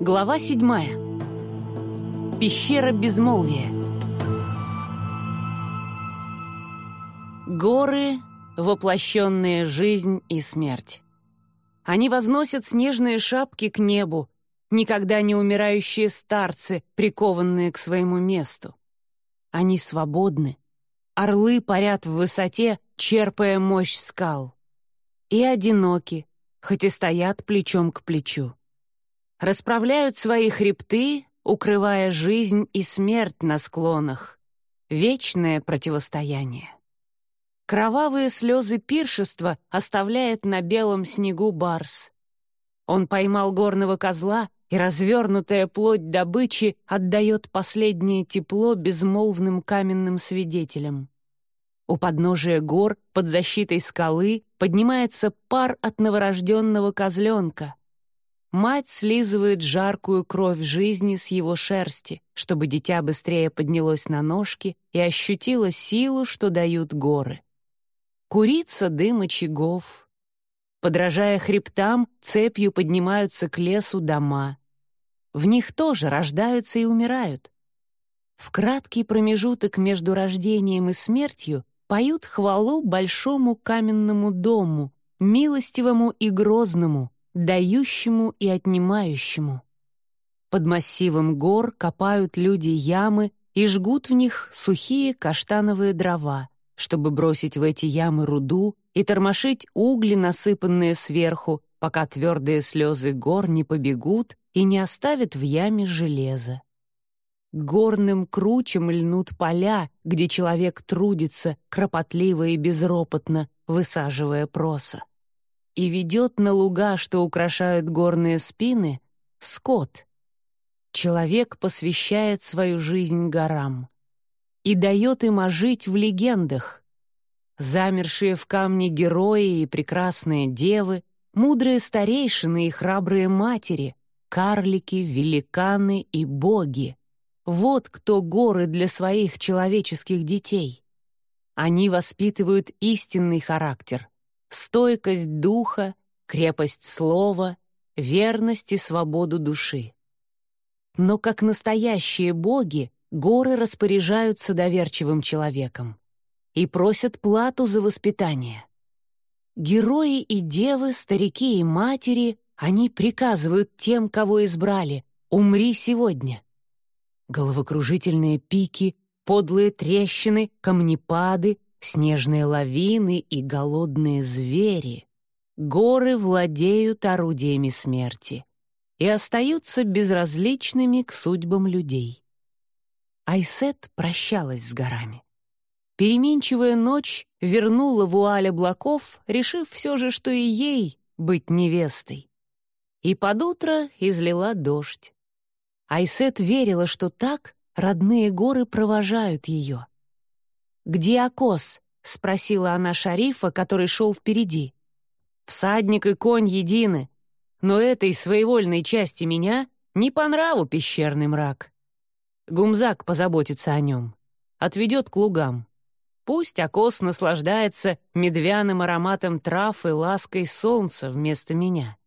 Глава седьмая. Пещера безмолвия. Горы — воплощенные жизнь и смерть. Они возносят снежные шапки к небу, никогда не умирающие старцы, прикованные к своему месту. Они свободны. Орлы парят в высоте, черпая мощь скал. И одиноки, хоть и стоят плечом к плечу расправляют свои хребты, укрывая жизнь и смерть на склонах. Вечное противостояние. Кровавые слезы пиршества оставляет на белом снегу барс. Он поймал горного козла, и развернутая плоть добычи отдает последнее тепло безмолвным каменным свидетелям. У подножия гор, под защитой скалы, поднимается пар от новорожденного козленка — Мать слизывает жаркую кровь жизни с его шерсти, чтобы дитя быстрее поднялось на ножки и ощутило силу, что дают горы. Курица дым очагов. Подражая хребтам, цепью поднимаются к лесу дома. В них тоже рождаются и умирают. В краткий промежуток между рождением и смертью поют хвалу большому каменному дому, милостивому и грозному, дающему и отнимающему. Под массивом гор копают люди ямы и жгут в них сухие каштановые дрова, чтобы бросить в эти ямы руду и тормошить угли, насыпанные сверху, пока твердые слезы гор не побегут и не оставят в яме железа. Горным кручем льнут поля, где человек трудится, кропотливо и безропотно, высаживая проса и ведет на луга, что украшают горные спины, скот. Человек посвящает свою жизнь горам и дает им ожить в легендах. Замершие в камне герои и прекрасные девы, мудрые старейшины и храбрые матери, карлики, великаны и боги. Вот кто горы для своих человеческих детей. Они воспитывают истинный характер, стойкость духа, крепость слова, верность и свободу души. Но как настоящие боги, горы распоряжаются доверчивым человеком и просят плату за воспитание. Герои и девы, старики и матери, они приказывают тем, кого избрали, «Умри сегодня». Головокружительные пики, подлые трещины, камнепады, снежные лавины и голодные звери. Горы владеют орудиями смерти и остаются безразличными к судьбам людей. Айсет прощалась с горами. Переменчивая ночь вернула вуаль облаков, решив все же, что и ей быть невестой. И под утро излила дождь. Айсет верила, что так родные горы провожают ее. «Где Акос?» — спросила она шарифа, который шел впереди. «Всадник и конь едины, но этой своевольной части меня не по нраву пещерный мрак. Гумзак позаботится о нем, отведет к лугам. Пусть Акос наслаждается медвяным ароматом трав и лаской солнца вместо меня.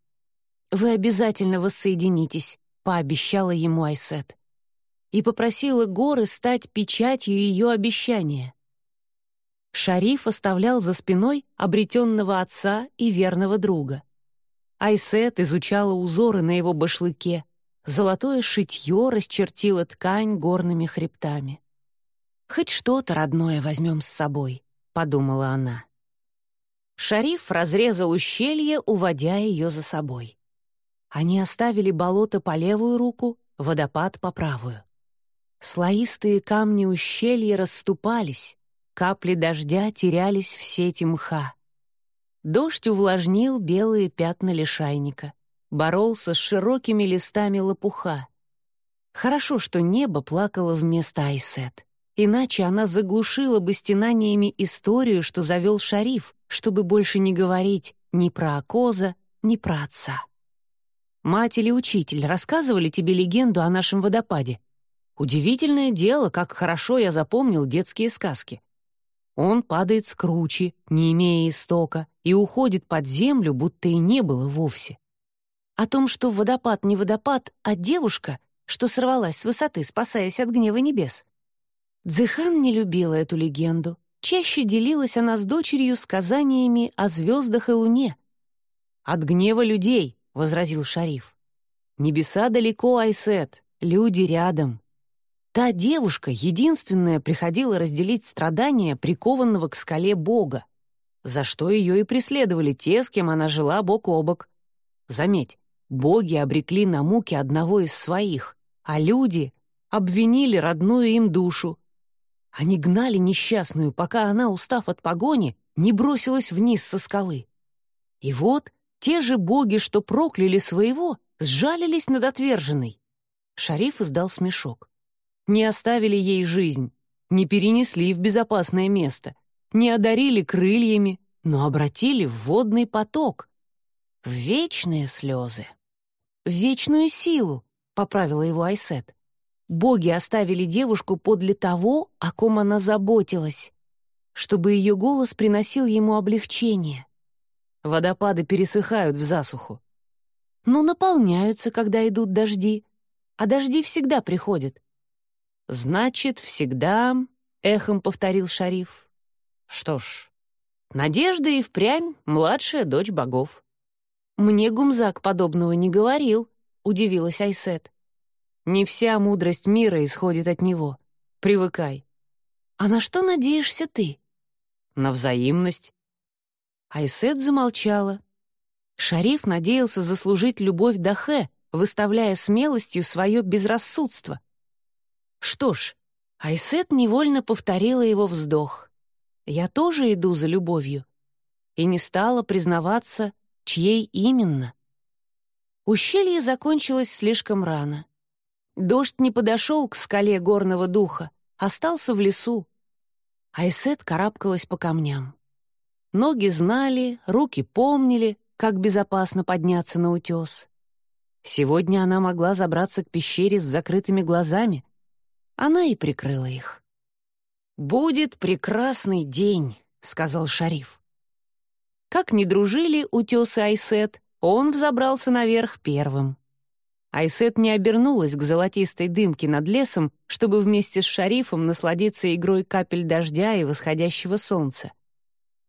«Вы обязательно воссоединитесь», — пообещала ему Айсет. И попросила горы стать печатью ее обещания. Шариф оставлял за спиной обретенного отца и верного друга. Айсет изучала узоры на его башлыке. Золотое шитье расчертило ткань горными хребтами. «Хоть что-то родное возьмем с собой», — подумала она. Шариф разрезал ущелье, уводя ее за собой. Они оставили болото по левую руку, водопад по правую. Слоистые камни ущелья расступались, Капли дождя терялись в сети мха. Дождь увлажнил белые пятна лишайника, боролся с широкими листами лопуха. Хорошо, что небо плакало вместо Айсет, иначе она заглушила бы стенаниями историю, что завел шариф, чтобы больше не говорить ни про Акоза, ни про отца. Мать или учитель рассказывали тебе легенду о нашем водопаде? Удивительное дело, как хорошо я запомнил детские сказки. Он падает с кручи, не имея истока, и уходит под землю, будто и не было вовсе. О том, что водопад не водопад, а девушка, что сорвалась с высоты, спасаясь от гнева небес. Дзыхан не любила эту легенду. Чаще делилась она с дочерью сказаниями о звездах и луне. «От гнева людей», — возразил Шариф. «Небеса далеко, Айсет, люди рядом». Та девушка, единственная, приходила разделить страдания прикованного к скале Бога, за что ее и преследовали те, с кем она жила бок о бок. Заметь, боги обрекли на муки одного из своих, а люди обвинили родную им душу. Они гнали несчастную, пока она, устав от погони, не бросилась вниз со скалы. И вот те же боги, что прокляли своего, сжалились над отверженной. Шариф издал смешок не оставили ей жизнь, не перенесли в безопасное место, не одарили крыльями, но обратили в водный поток. В вечные слезы. В вечную силу, поправила его Айсет. Боги оставили девушку подле того, о ком она заботилась, чтобы ее голос приносил ему облегчение. Водопады пересыхают в засуху. Но наполняются, когда идут дожди, а дожди всегда приходят. «Значит, всегда...» — эхом повторил шариф. «Что ж, Надежда и впрямь младшая дочь богов». «Мне Гумзак подобного не говорил», — удивилась Айсет. «Не вся мудрость мира исходит от него. Привыкай». «А на что надеешься ты?» «На взаимность». Айсет замолчала. Шариф надеялся заслужить любовь Дахе, выставляя смелостью свое безрассудство — что ж, Айсет невольно повторила его вздох. «Я тоже иду за любовью». И не стала признаваться, чьей именно. Ущелье закончилось слишком рано. Дождь не подошел к скале горного духа, остался в лесу. Айсет карабкалась по камням. Ноги знали, руки помнили, как безопасно подняться на утес. Сегодня она могла забраться к пещере с закрытыми глазами, она и прикрыла их. «Будет прекрасный день», — сказал шариф. Как ни дружили утес и Айсет, он взобрался наверх первым. Айсет не обернулась к золотистой дымке над лесом, чтобы вместе с шарифом насладиться игрой капель дождя и восходящего солнца.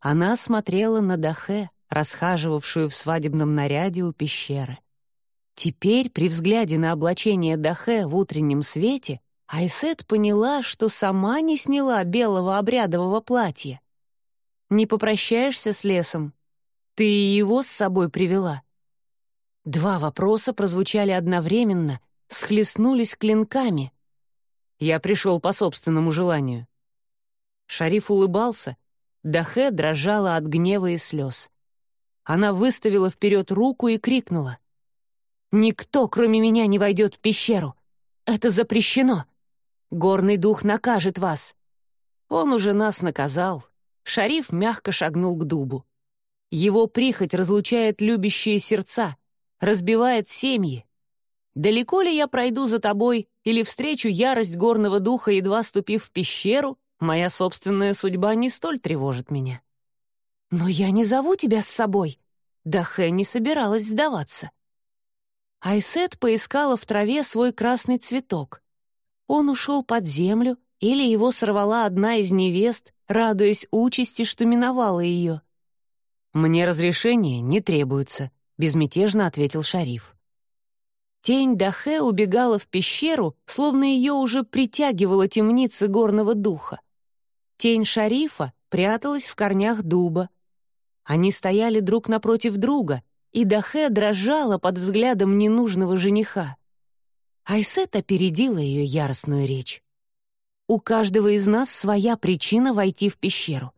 Она смотрела на Дахе, расхаживавшую в свадебном наряде у пещеры. Теперь, при взгляде на облачение Дахе в утреннем свете, Айсет поняла, что сама не сняла белого обрядового платья. «Не попрощаешься с лесом? Ты его с собой привела?» Два вопроса прозвучали одновременно, схлестнулись клинками. Я пришел по собственному желанию. Шариф улыбался, Дахе дрожала от гнева и слез. Она выставила вперед руку и крикнула. «Никто, кроме меня, не войдет в пещеру! Это запрещено!» Горный дух накажет вас. Он уже нас наказал. Шариф мягко шагнул к дубу. Его прихоть разлучает любящие сердца, разбивает семьи. Далеко ли я пройду за тобой или встречу ярость горного духа, едва ступив в пещеру, моя собственная судьба не столь тревожит меня. Но я не зову тебя с собой. Дахэ не собиралась сдаваться. Айсет поискала в траве свой красный цветок. Он ушел под землю, или его сорвала одна из невест, радуясь участи, что миновала ее. «Мне разрешение не требуется», — безмятежно ответил шариф. Тень Дахе убегала в пещеру, словно ее уже притягивала темница горного духа. Тень шарифа пряталась в корнях дуба. Они стояли друг напротив друга, и Дахе дрожала под взглядом ненужного жениха. Айсет опередила ее яростную речь. «У каждого из нас своя причина войти в пещеру.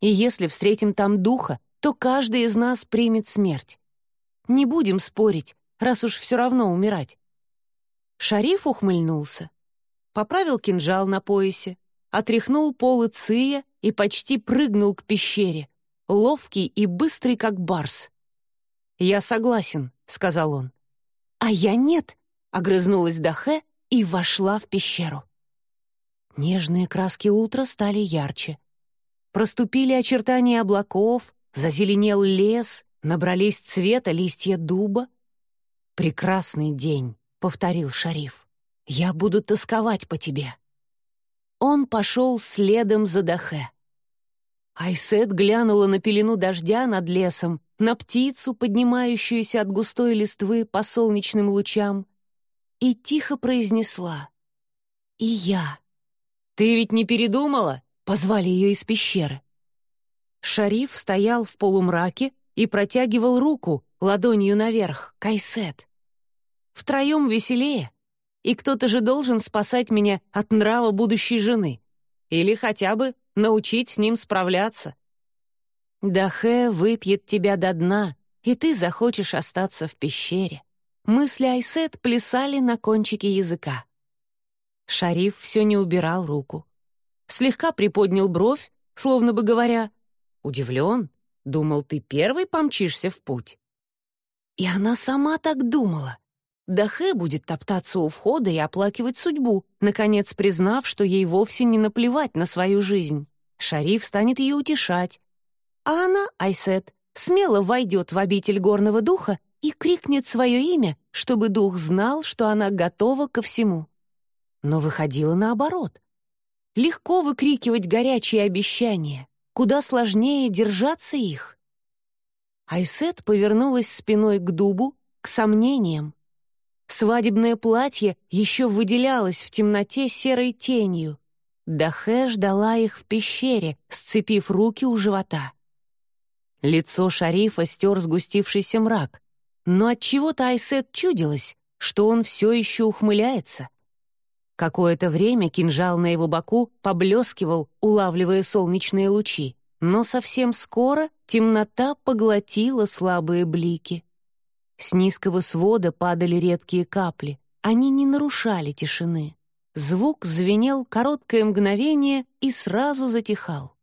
И если встретим там духа, то каждый из нас примет смерть. Не будем спорить, раз уж все равно умирать». Шариф ухмыльнулся, поправил кинжал на поясе, отряхнул полы ция и почти прыгнул к пещере, ловкий и быстрый, как барс. «Я согласен», — сказал он. «А я нет», огрызнулась Дахе и вошла в пещеру. Нежные краски утра стали ярче. Проступили очертания облаков, зазеленел лес, набрались цвета листья дуба. «Прекрасный день», — повторил шариф. «Я буду тосковать по тебе». Он пошел следом за Дахе. Айсет глянула на пелену дождя над лесом, на птицу, поднимающуюся от густой листвы по солнечным лучам, и тихо произнесла «И я». «Ты ведь не передумала?» — позвали ее из пещеры. Шариф стоял в полумраке и протягивал руку ладонью наверх, Кайсет. «Втроем веселее, и кто-то же должен спасать меня от нрава будущей жены. Или хотя бы научить с ним справляться. Дахе выпьет тебя до дна, и ты захочешь остаться в пещере. Мысли Айсет плясали на кончике языка. Шариф все не убирал руку. Слегка приподнял бровь, словно бы говоря, «Удивлен? Думал, ты первый помчишься в путь?» И она сама так думала. Дахе будет топтаться у входа и оплакивать судьбу, наконец признав, что ей вовсе не наплевать на свою жизнь. Шариф станет ее утешать. А она, Айсет, смело войдет в обитель горного духа и крикнет свое имя, чтобы дух знал, что она готова ко всему. Но выходило наоборот. Легко выкрикивать горячие обещания, куда сложнее держаться их. Айсет повернулась спиной к дубу, к сомнениям, Свадебное платье еще выделялось в темноте серой тенью. Дахе ждала их в пещере, сцепив руки у живота. Лицо шарифа стер сгустившийся мрак, но от чего то Айсет чудилось, что он все еще ухмыляется. Какое-то время кинжал на его боку поблескивал, улавливая солнечные лучи, но совсем скоро темнота поглотила слабые блики. С низкого свода падали редкие капли. Они не нарушали тишины. Звук звенел короткое мгновение и сразу затихал.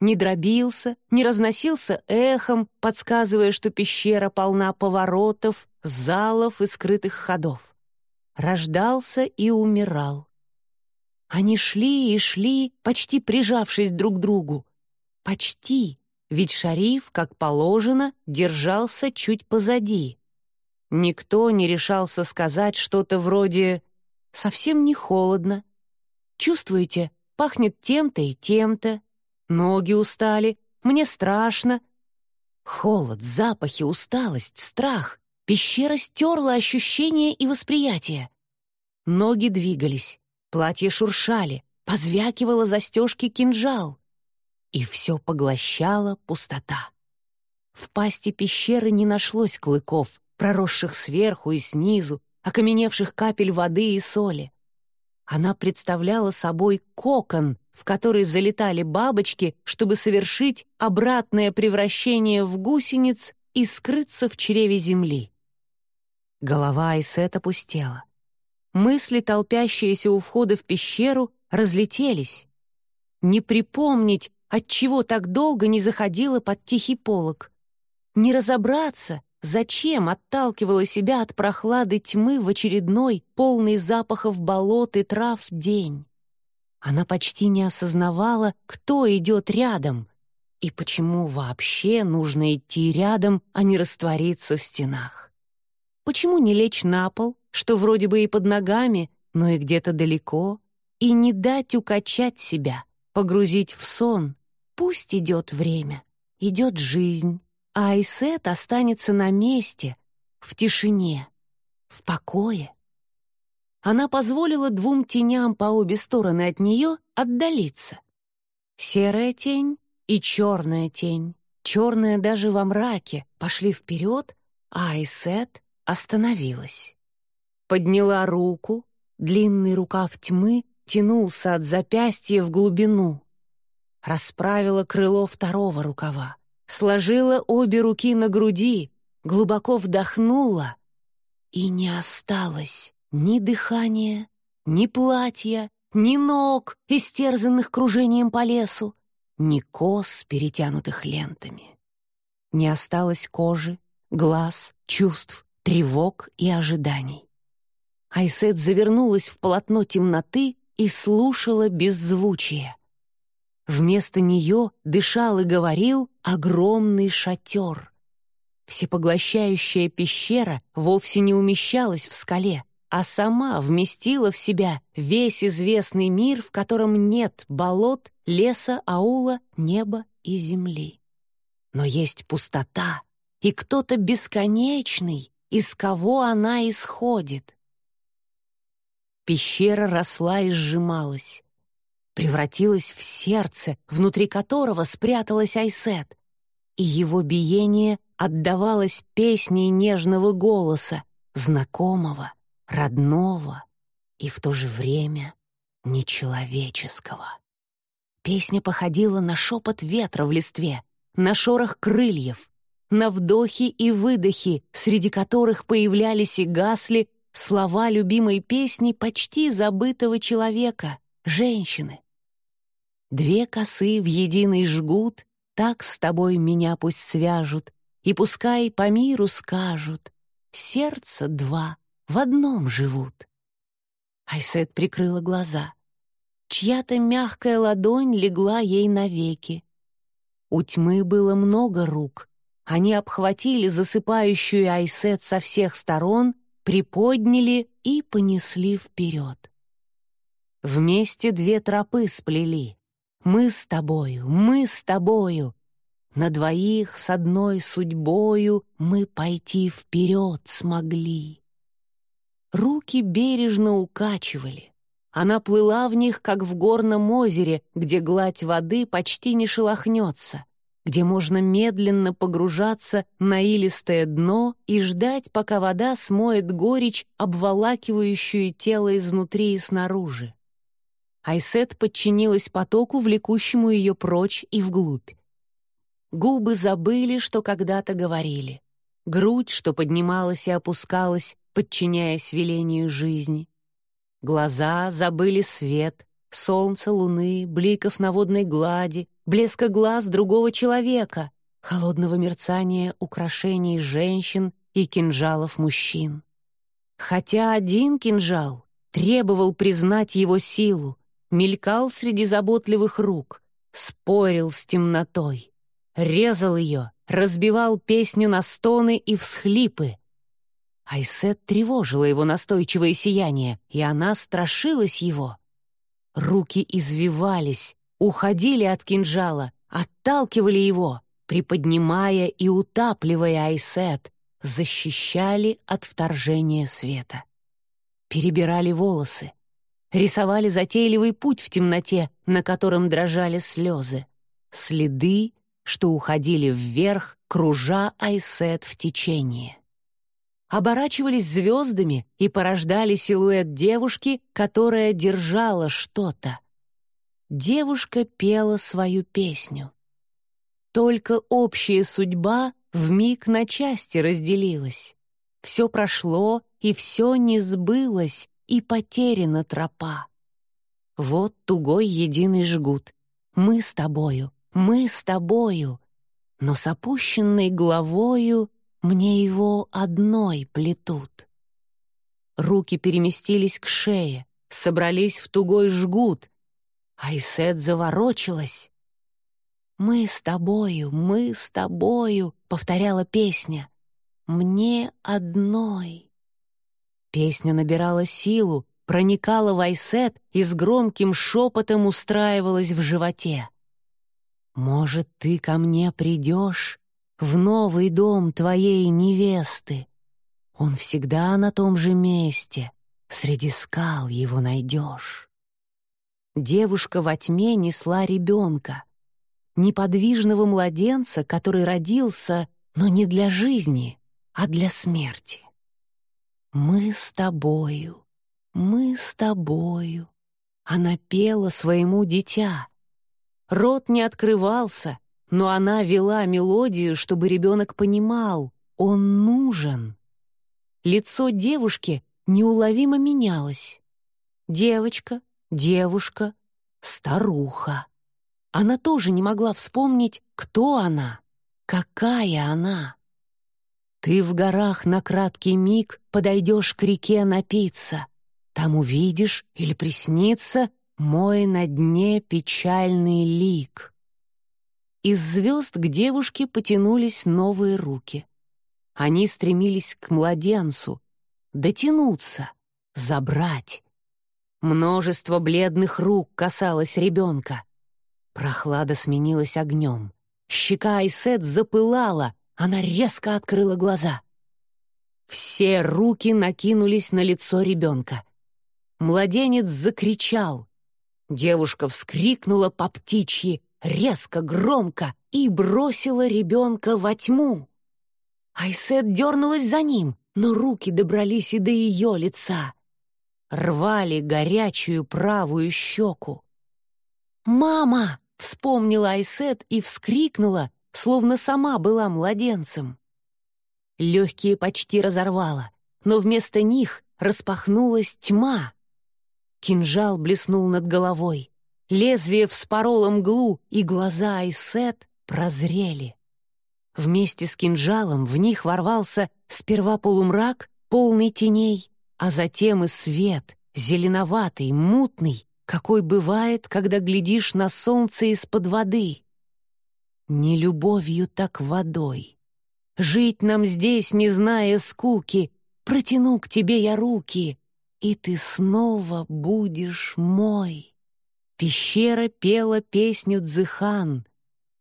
Не дробился, не разносился эхом, подсказывая, что пещера полна поворотов, залов и скрытых ходов. Рождался и умирал. Они шли и шли, почти прижавшись друг к другу. Почти, ведь шариф, как положено, держался чуть позади. Никто не решался сказать что-то вроде «совсем не холодно». «Чувствуете, пахнет тем-то и тем-то». «Ноги устали», «мне страшно». Холод, запахи, усталость, страх. Пещера стерла ощущения и восприятие. Ноги двигались, платья шуршали, позвякивала застежки кинжал. И все поглощала пустота. В пасти пещеры не нашлось клыков, проросших сверху и снизу, окаменевших капель воды и соли. Она представляла собой кокон, в который залетали бабочки, чтобы совершить обратное превращение в гусениц и скрыться в чреве земли. Голова Айсет опустела. Мысли, толпящиеся у входа в пещеру, разлетелись. Не припомнить, отчего так долго не заходила под тихий полог. Не разобраться, Зачем отталкивала себя от прохлады тьмы в очередной, полный запахов болот и трав день? Она почти не осознавала, кто идет рядом и почему вообще нужно идти рядом, а не раствориться в стенах. Почему не лечь на пол, что вроде бы и под ногами, но и где-то далеко, и не дать укачать себя, погрузить в сон? Пусть идет время, идет жизнь, а Айсет останется на месте, в тишине, в покое. Она позволила двум теням по обе стороны от нее отдалиться. Серая тень и черная тень, черная даже во мраке, пошли вперед, а Айсет остановилась. Подняла руку, длинный рукав тьмы тянулся от запястья в глубину. Расправила крыло второго рукава сложила обе руки на груди, глубоко вдохнула, и не осталось ни дыхания, ни платья, ни ног, истерзанных кружением по лесу, ни кос, перетянутых лентами. Не осталось кожи, глаз, чувств, тревог и ожиданий. Айсет завернулась в полотно темноты и слушала беззвучие. Вместо нее дышал и говорил огромный шатер. Всепоглощающая пещера вовсе не умещалась в скале, а сама вместила в себя весь известный мир, в котором нет болот, леса, аула, неба и земли. Но есть пустота и кто-то бесконечный, из кого она исходит. Пещера росла и сжималась, превратилась в сердце, внутри которого спряталась Айсет, и его биение отдавалось песней нежного голоса, знакомого, родного и в то же время нечеловеческого. Песня походила на шепот ветра в листве, на шорох крыльев, на вдохи и выдохи, среди которых появлялись и гасли слова любимой песни почти забытого человека, женщины. Две косы в единый жгут, так с тобой меня пусть свяжут, и пускай по миру скажут, сердца два в одном живут. Айсет прикрыла глаза. Чья-то мягкая ладонь легла ей навеки. У тьмы было много рук. Они обхватили засыпающую Айсет со всех сторон, приподняли и понесли вперед. Вместе две тропы сплели. Мы с тобою, мы с тобою. На двоих с одной судьбою мы пойти вперед смогли. Руки бережно укачивали. Она плыла в них, как в горном озере, где гладь воды почти не шелохнется, где можно медленно погружаться на илистое дно и ждать, пока вода смоет горечь, обволакивающую тело изнутри и снаружи. Айсет подчинилась потоку, влекущему ее прочь и вглубь. Губы забыли, что когда-то говорили. Грудь, что поднималась и опускалась, подчиняясь велению жизни. Глаза забыли свет, солнца, луны, бликов на водной глади, блеска глаз другого человека, холодного мерцания украшений женщин и кинжалов мужчин. Хотя один кинжал требовал признать его силу, мелькал среди заботливых рук, спорил с темнотой, резал ее, разбивал песню на стоны и всхлипы, Айсет тревожила его настойчивое сияние, и она страшилась его. Руки извивались, уходили от кинжала, отталкивали его, приподнимая и утапливая Айсет, защищали от вторжения света. Перебирали волосы, рисовали затейливый путь в темноте, на котором дрожали слезы, следы, что уходили вверх, кружа Айсет в течение оборачивались звездами и порождали силуэт девушки, которая держала что-то. Девушка пела свою песню. Только общая судьба вмиг на части разделилась. Все прошло, и все не сбылось, и потеряна тропа. Вот тугой единый жгут. Мы с тобою, мы с тобою, но с опущенной головою мне его одной плетут. Руки переместились к шее, собрались в тугой жгут. Айсет заворочилась. «Мы с тобою, мы с тобою», — повторяла песня. «Мне одной». Песня набирала силу, проникала в Айсет и с громким шепотом устраивалась в животе. «Может, ты ко мне придешь в новый дом твоей невесты. Он всегда на том же месте, среди скал его найдешь. Девушка во тьме несла ребенка, неподвижного младенца, который родился, но не для жизни, а для смерти. «Мы с тобою, мы с тобою», — она пела своему дитя. Рот не открывался, но она вела мелодию, чтобы ребенок понимал, он нужен. Лицо девушки неуловимо менялось. Девочка, девушка, старуха. Она тоже не могла вспомнить, кто она, какая она. Ты в горах на краткий миг подойдешь к реке напиться. Там увидишь или приснится мой на дне печальный лик. Из звезд к девушке потянулись новые руки. Они стремились к младенцу, дотянуться, забрать. Множество бледных рук касалось ребенка. Прохлада сменилась огнем. Щека Айсет запылала, она резко открыла глаза. Все руки накинулись на лицо ребенка. Младенец закричал. Девушка вскрикнула по птичьи, резко, громко, и бросила ребенка во тьму. Айсет дернулась за ним, но руки добрались и до ее лица. Рвали горячую правую щеку. «Мама!» — вспомнила Айсет и вскрикнула, словно сама была младенцем. Легкие почти разорвало, но вместо них распахнулась тьма. Кинжал блеснул над головой. Лезвие вспороло мглу, и глаза Айсет прозрели. Вместе с кинжалом в них ворвался сперва полумрак, полный теней, а затем и свет, зеленоватый, мутный, какой бывает, когда глядишь на солнце из-под воды. Не любовью, так водой. Жить нам здесь, не зная скуки, протяну к тебе я руки, и ты снова будешь мой. Пещера пела песню Дзыхан,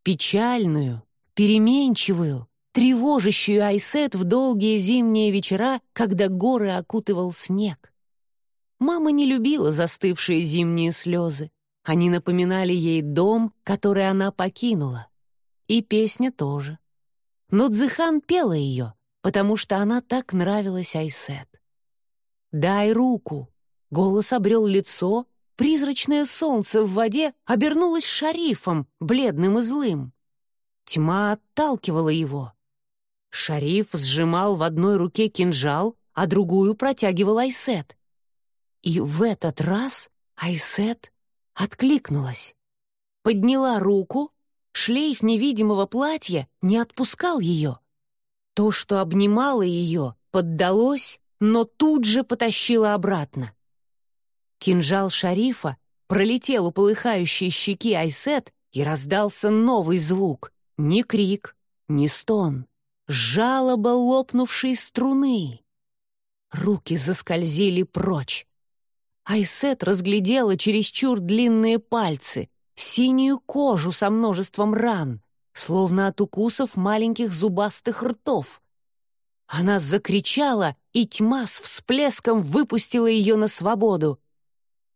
печальную, переменчивую, тревожащую Айсет в долгие зимние вечера, когда горы окутывал снег. Мама не любила застывшие зимние слезы. Они напоминали ей дом, который она покинула. И песня тоже. Но Дзыхан пела ее, потому что она так нравилась Айсет. «Дай руку!» Голос обрел лицо, призрачное солнце в воде обернулось шарифом, бледным и злым. Тьма отталкивала его. Шариф сжимал в одной руке кинжал, а другую протягивал Айсет. И в этот раз Айсет откликнулась. Подняла руку Шлейф невидимого платья не отпускал ее. То, что обнимало ее, поддалось, но тут же потащило обратно. Кинжал шарифа пролетел у полыхающей щеки Айсет и раздался новый звук. Ни крик, ни стон. Жалоба лопнувшей струны. Руки заскользили прочь. Айсет разглядела чересчур длинные пальцы, синюю кожу со множеством ран, словно от укусов маленьких зубастых ртов. Она закричала, и тьма с всплеском выпустила ее на свободу.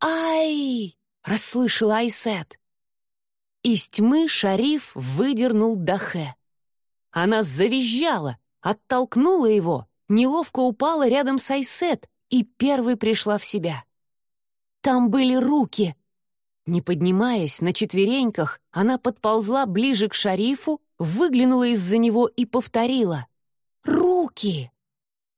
«Ай!» — расслышала Айсет. Из тьмы шариф выдернул Дахе. Она завизжала, оттолкнула его, неловко упала рядом с Айсет и первой пришла в себя. Там были руки, не поднимаясь, на четвереньках, она подползла ближе к шарифу, выглянула из-за него и повторила. «Руки!»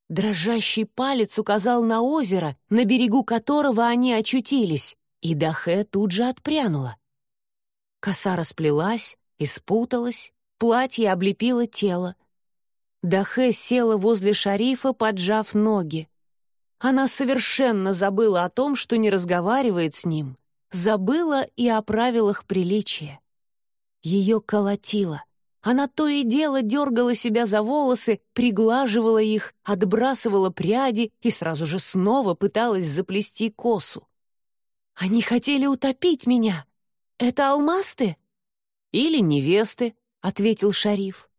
Дрожащий палец указал на озеро, на берегу которого они очутились, и Дахе тут же отпрянула. Коса расплелась и спуталась, платье облепило тело. Дахе села возле шарифа, поджав ноги. Она совершенно забыла о том, что не разговаривает с ним — забыла и о правилах приличия. Ее колотило. Она то и дело дергала себя за волосы, приглаживала их, отбрасывала пряди и сразу же снова пыталась заплести косу. «Они хотели утопить меня. Это алмасты?» «Или невесты», — ответил шариф.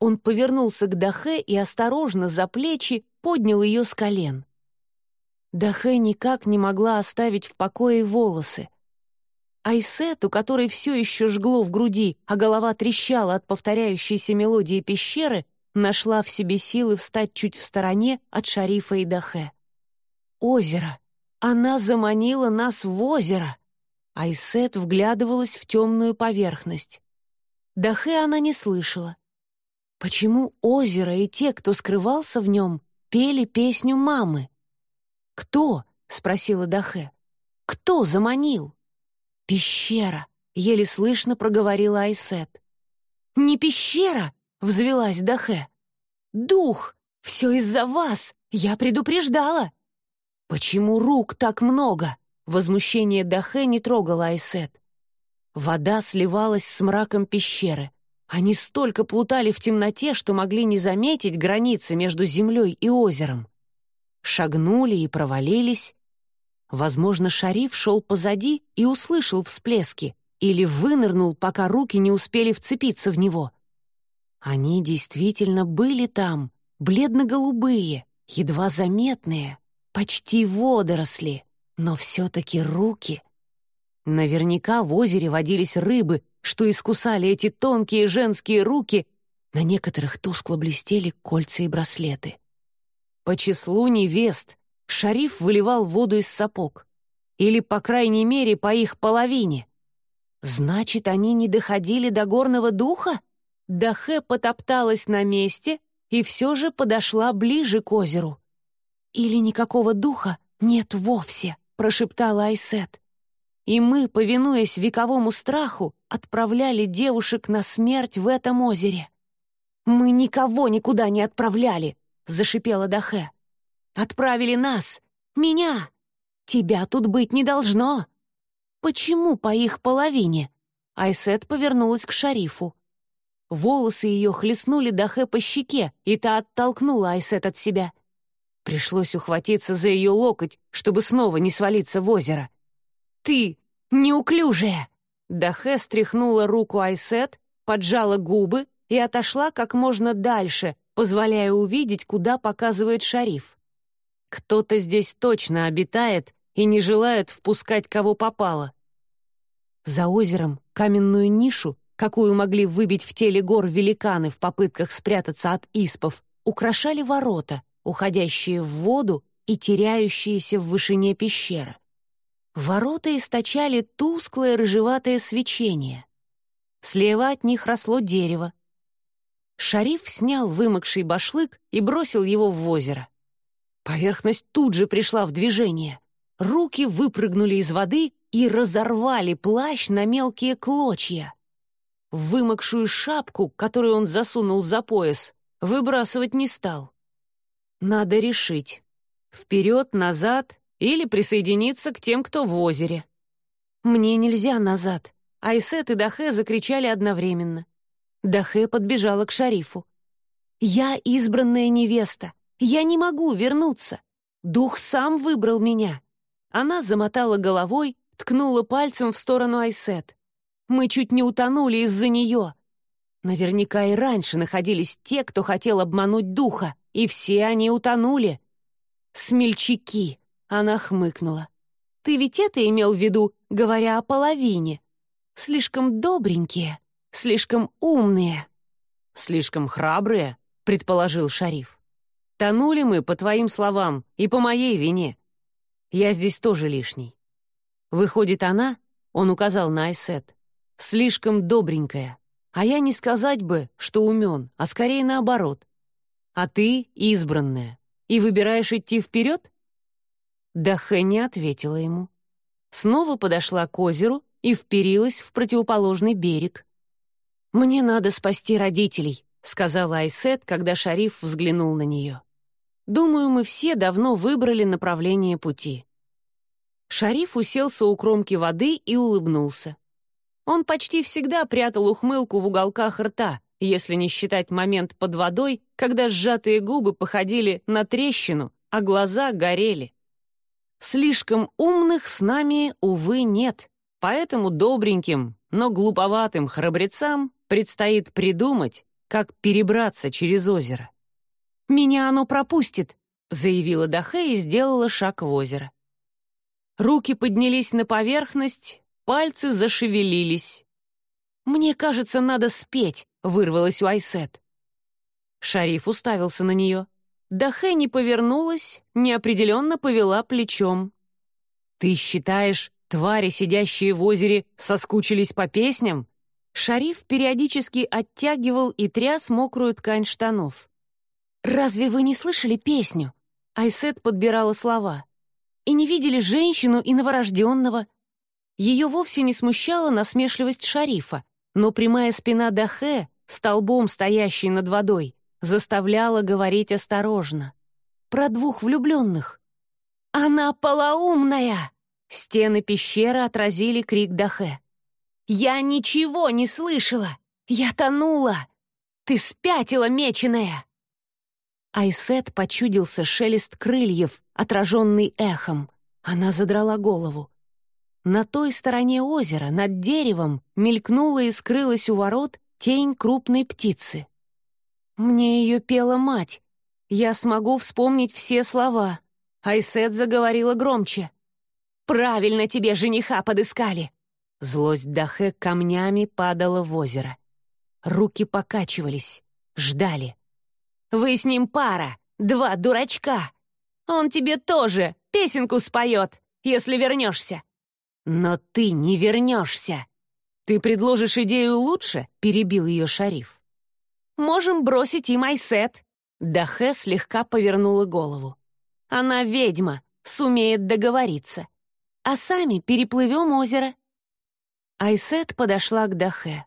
Он повернулся к Дахе и осторожно за плечи поднял ее с колен. Дахе никак не могла оставить в покое волосы. Айсет, у которой все еще жгло в груди, а голова трещала от повторяющейся мелодии пещеры, нашла в себе силы встать чуть в стороне от шарифа и Дахе. «Озеро! Она заманила нас в озеро!» Айсет вглядывалась в темную поверхность. Дахе она не слышала. Почему озеро и те, кто скрывался в нем, пели песню мамы? «Кто?» — спросила Дахе. «Кто заманил?» «Пещера!» — еле слышно проговорила Айсет. «Не пещера!» — взвелась Дахе. «Дух! Все из-за вас! Я предупреждала!» «Почему рук так много?» Возмущение Дахе не трогало Айсет. Вода сливалась с мраком пещеры. Они столько плутали в темноте, что могли не заметить границы между землей и озером. Шагнули и провалились. Возможно, шариф шел позади и услышал всплески или вынырнул, пока руки не успели вцепиться в него. Они действительно были там, бледно-голубые, едва заметные, почти водоросли, но все-таки руки. Наверняка в озере водились рыбы, что искусали эти тонкие женские руки, на некоторых тускло блестели кольца и браслеты. По числу невест шариф выливал воду из сапог. Или, по крайней мере, по их половине. Значит, они не доходили до горного духа? Дахе потопталась на месте и все же подошла ближе к озеру. «Или никакого духа нет вовсе», — прошептала Айсет. И мы, повинуясь вековому страху, отправляли девушек на смерть в этом озере. «Мы никого никуда не отправляли», — зашипела Дахе. «Отправили нас, меня. Тебя тут быть не должно». «Почему по их половине?» Айсет повернулась к шарифу. Волосы ее хлестнули Дахе по щеке, и та оттолкнула Айсет от себя. Пришлось ухватиться за ее локоть, чтобы снова не свалиться в озеро. «Ты неуклюжая!» Дахе стряхнула руку Айсет, поджала губы и отошла как можно дальше, позволяя увидеть, куда показывает шариф. Кто-то здесь точно обитает и не желает впускать кого попало. За озером каменную нишу, какую могли выбить в теле гор великаны в попытках спрятаться от испов, украшали ворота, уходящие в воду и теряющиеся в вышине пещеры. Ворота источали тусклое рыжеватое свечение. Слева от них росло дерево. Шариф снял вымокший башлык и бросил его в озеро. Поверхность тут же пришла в движение. Руки выпрыгнули из воды и разорвали плащ на мелкие клочья. Вымокшую шапку, которую он засунул за пояс, выбрасывать не стал. Надо решить. Вперед, назад или присоединиться к тем, кто в озере. «Мне нельзя назад», Айсет и Дахе закричали одновременно. Дахе подбежала к шарифу. «Я избранная невеста. Я не могу вернуться. Дух сам выбрал меня». Она замотала головой, ткнула пальцем в сторону Айсет. «Мы чуть не утонули из-за нее». Наверняка и раньше находились те, кто хотел обмануть духа, и все они утонули. Смельчаки. Она хмыкнула. «Ты ведь это имел в виду, говоря о половине? Слишком добренькие, слишком умные». «Слишком храбрые», — предположил шариф. «Тонули мы, по твоим словам, и по моей вине. Я здесь тоже лишний». Выходит, она, он указал на Айсет, слишком добренькая. А я не сказать бы, что умен, а скорее наоборот. А ты избранная и выбираешь идти вперед? Дахэ не ответила ему. Снова подошла к озеру и вперилась в противоположный берег. «Мне надо спасти родителей», — сказала Айсет, когда шариф взглянул на нее. «Думаю, мы все давно выбрали направление пути». Шариф уселся у кромки воды и улыбнулся. Он почти всегда прятал ухмылку в уголках рта, если не считать момент под водой, когда сжатые губы походили на трещину, а глаза горели. Слишком умных с нами, увы, нет. Поэтому добреньким, но глуповатым храбрецам предстоит придумать, как перебраться через озеро. «Меня оно пропустит», — заявила Дахе и сделала шаг в озеро. Руки поднялись на поверхность, пальцы зашевелились. «Мне кажется, надо спеть», — вырвалась у Айсет. Шариф уставился на нее. Дахе не повернулась, неопределенно повела плечом. «Ты считаешь, твари, сидящие в озере, соскучились по песням?» Шариф периодически оттягивал и тряс мокрую ткань штанов. «Разве вы не слышали песню?» Айсет подбирала слова. «И не видели женщину и новорожденного?» Ее вовсе не смущала насмешливость шарифа, но прямая спина Дахе, столбом стоящей над водой, заставляла говорить осторожно. Про двух влюбленных. «Она полоумная!» Стены пещеры отразили крик Дахе. «Я ничего не слышала! «Я тонула! Ты спятила, меченая!» Айсет почудился шелест крыльев, отраженный эхом. Она задрала голову. На той стороне озера, над деревом, мелькнула и скрылась у ворот тень крупной птицы. Мне ее пела мать. Я смогу вспомнить все слова. Айсет заговорила громче. «Правильно тебе жениха подыскали!» Злость Дахе камнями падала в озеро. Руки покачивались, ждали. «Вы с ним пара, два дурачка! Он тебе тоже песенку споет, если вернешься!» «Но ты не вернешься!» «Ты предложишь идею лучше?» — перебил ее шариф. «Можем бросить и Майсет!» Дахе слегка повернула голову. «Она ведьма, сумеет договориться. А сами переплывем озеро». Айсет подошла к Дахе.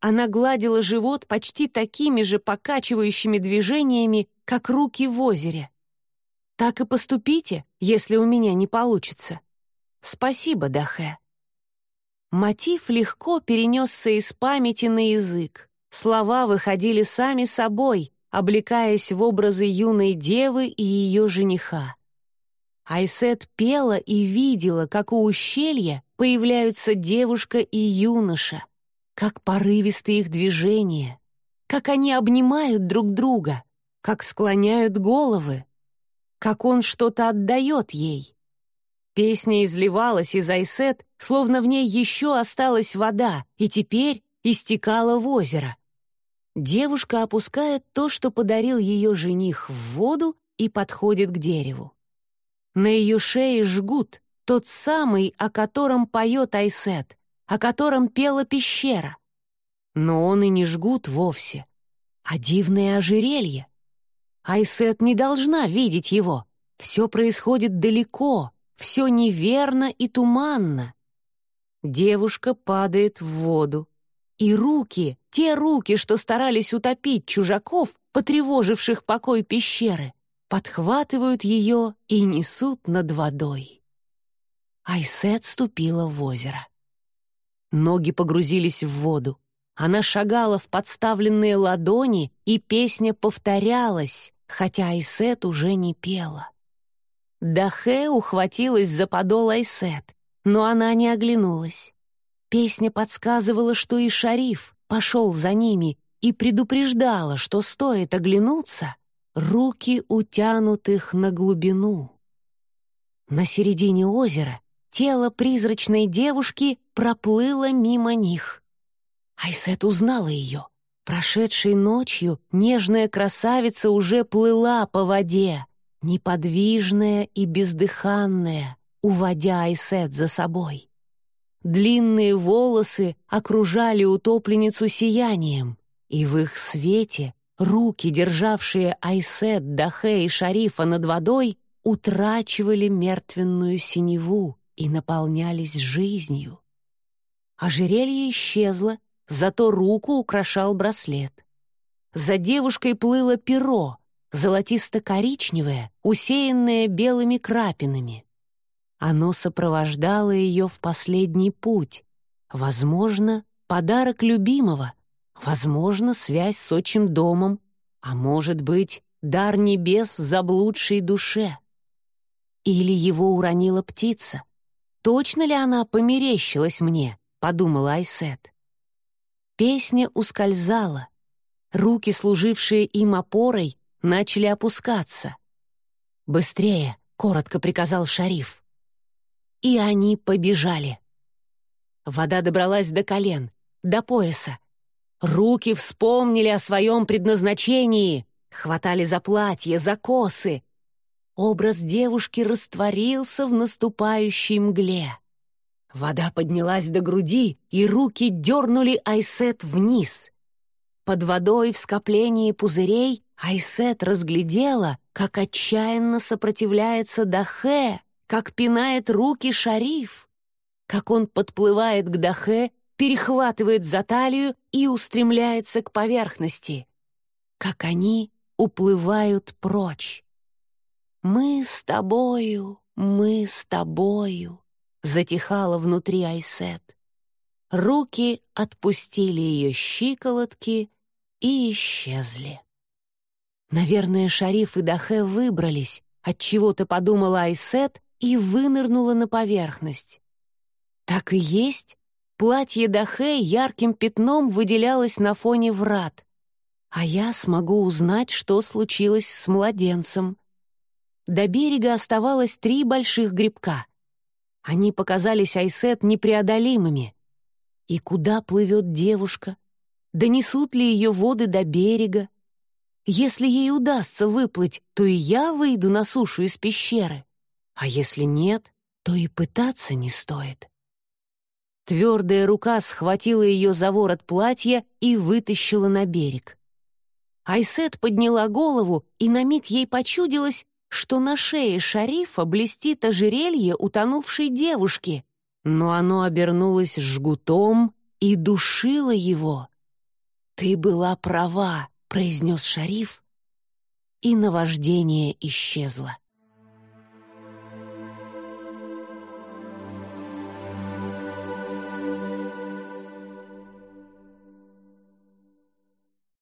Она гладила живот почти такими же покачивающими движениями, как руки в озере. «Так и поступите, если у меня не получится. Спасибо, Дахе». Мотив легко перенесся из памяти на язык. Слова выходили сами собой, облекаясь в образы юной девы и ее жениха. Айсет пела и видела, как у ущелья появляются девушка и юноша, как порывисты их движения, как они обнимают друг друга, как склоняют головы, как он что-то отдает ей. Песня изливалась из Айсет, словно в ней еще осталась вода, и теперь истекала в озеро. Девушка опускает то, что подарил ее жених, в воду и подходит к дереву. На ее шее жгут, тот самый, о котором поет Айсет, о котором пела пещера. Но он и не жгут вовсе, а дивное ожерелье. Айсет не должна видеть его. Все происходит далеко, все неверно и туманно. Девушка падает в воду. И руки, те руки, что старались утопить чужаков, потревоживших покой пещеры, подхватывают ее и несут над водой. Айсет ступила в озеро. Ноги погрузились в воду. Она шагала в подставленные ладони, и песня повторялась, хотя Айсет уже не пела. Дахе ухватилась за подол Айсет, но она не оглянулась. Песня подсказывала, что и шариф пошел за ними и предупреждала, что стоит оглянуться, руки утянут их на глубину. На середине озера тело призрачной девушки проплыло мимо них. Айсет узнала ее. Прошедшей ночью нежная красавица уже плыла по воде, неподвижная и бездыханная, уводя Айсет за собой. Длинные волосы окружали утопленницу сиянием, и в их свете руки, державшие Айсет, Дахе и Шарифа над водой, утрачивали мертвенную синеву и наполнялись жизнью. Ожерелье исчезло, зато руку украшал браслет. За девушкой плыло перо, золотисто-коричневое, усеянное белыми крапинами. Оно сопровождало ее в последний путь. Возможно, подарок любимого, возможно, связь с отчим домом, а может быть, дар небес заблудшей душе. Или его уронила птица. Точно ли она померещилась мне, подумала Айсет. Песня ускользала. Руки, служившие им опорой, начали опускаться. «Быстрее!» — коротко приказал шариф. И они побежали. Вода добралась до колен, до пояса. Руки вспомнили о своем предназначении, хватали за платье, за косы. Образ девушки растворился в наступающей мгле. Вода поднялась до груди, и руки дернули Айсет вниз. Под водой в скоплении пузырей Айсет разглядела, как отчаянно сопротивляется Дахе, как пинает руки шариф, как он подплывает к Дахе, перехватывает за талию и устремляется к поверхности, как они уплывают прочь. «Мы с тобою, мы с тобою», — затихало внутри Айсет. руки отпустили ее щиколотки и исчезли. Наверное, Шариф и Дахе выбрались, от чего то подумала Айсет и вынырнула на поверхность. Так и есть, платье Дахе ярким пятном выделялось на фоне врат, а я смогу узнать, что случилось с младенцем. До берега оставалось три больших грибка. Они показались Айсет непреодолимыми. И куда плывет девушка? Донесут ли ее воды до берега? Если ей удастся выплыть, то и я выйду на сушу из пещеры. А если нет, то и пытаться не стоит. Твердая рука схватила ее за ворот платья и вытащила на берег. Айсет подняла голову, и на миг ей почудилось, что на шее шарифа блестит ожерелье утонувшей девушки, но оно обернулось жгутом и душило его. «Ты была права», — произнес шариф, и наваждение исчезло.